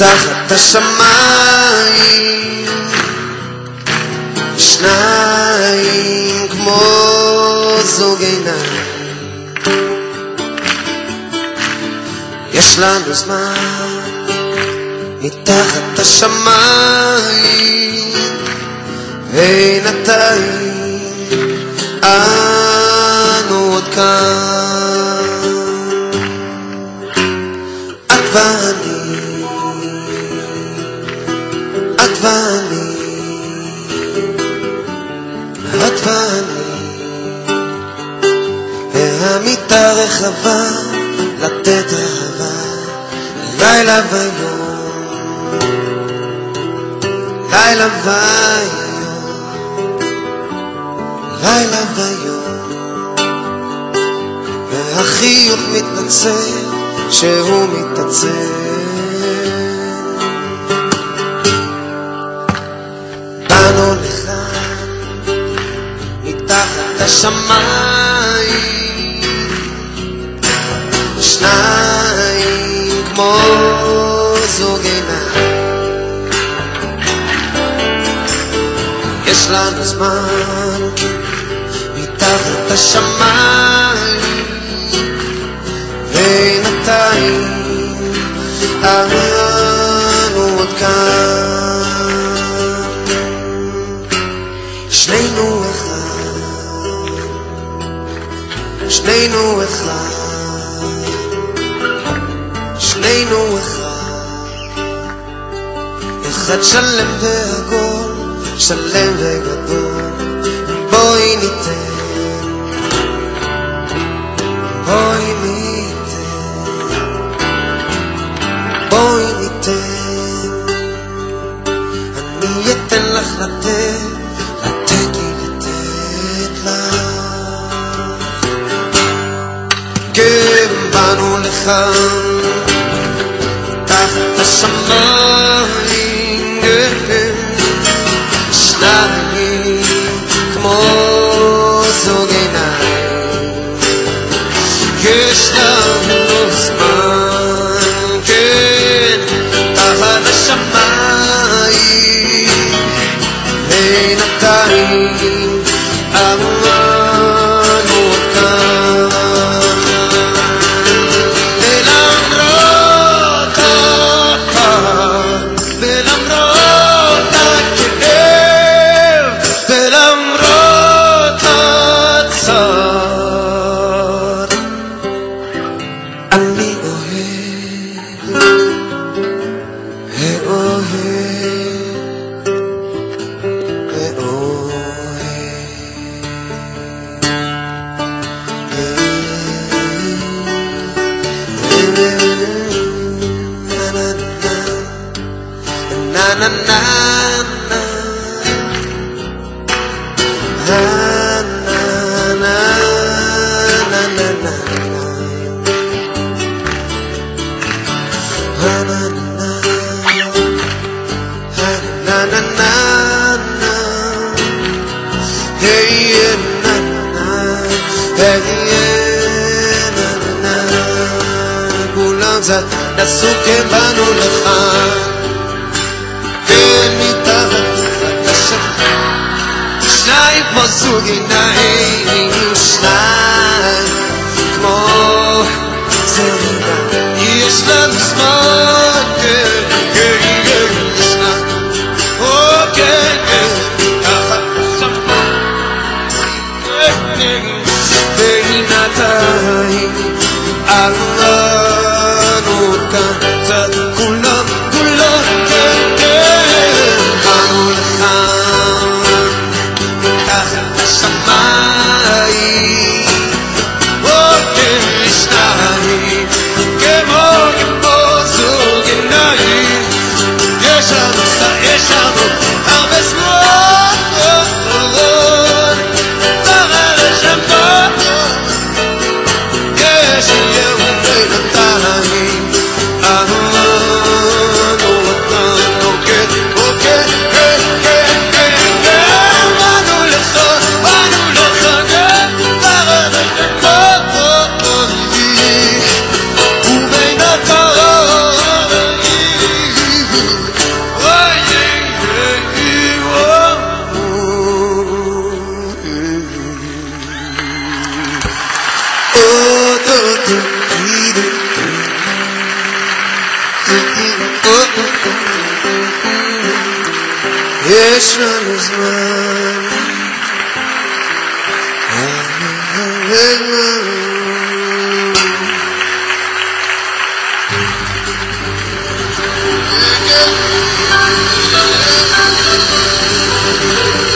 לך מתחת השמיים שניים כמו זוג עיניים. יש לנו זמן מתחת השמיים. בינתיים אנו עוד כאן ואני והמיטה רחבה לתת אהבה לילה ויום. לילה ויום לילה ויום. והחיוך מתנצל שהוא מתעצל שניים כמו זוג עיניים יש לנו זמן מתחת השמיים בינתיים אנו עוד כאן. שנינו אחד שנינו אחד שנינו אחד. אחד שלם ועגול שלם וגדול. בואי ניתן. בואי ניתן. בואי ניתן. אני אתן לך לתת כן באנו לכאן そげない Güçlü mümkün Paylaşamayız זר, נסוג כן בנו לך. כן, מתחת לשם, שניים כמו זוג עיניים, שניים כמו זריבה. passion is mine. Yeah.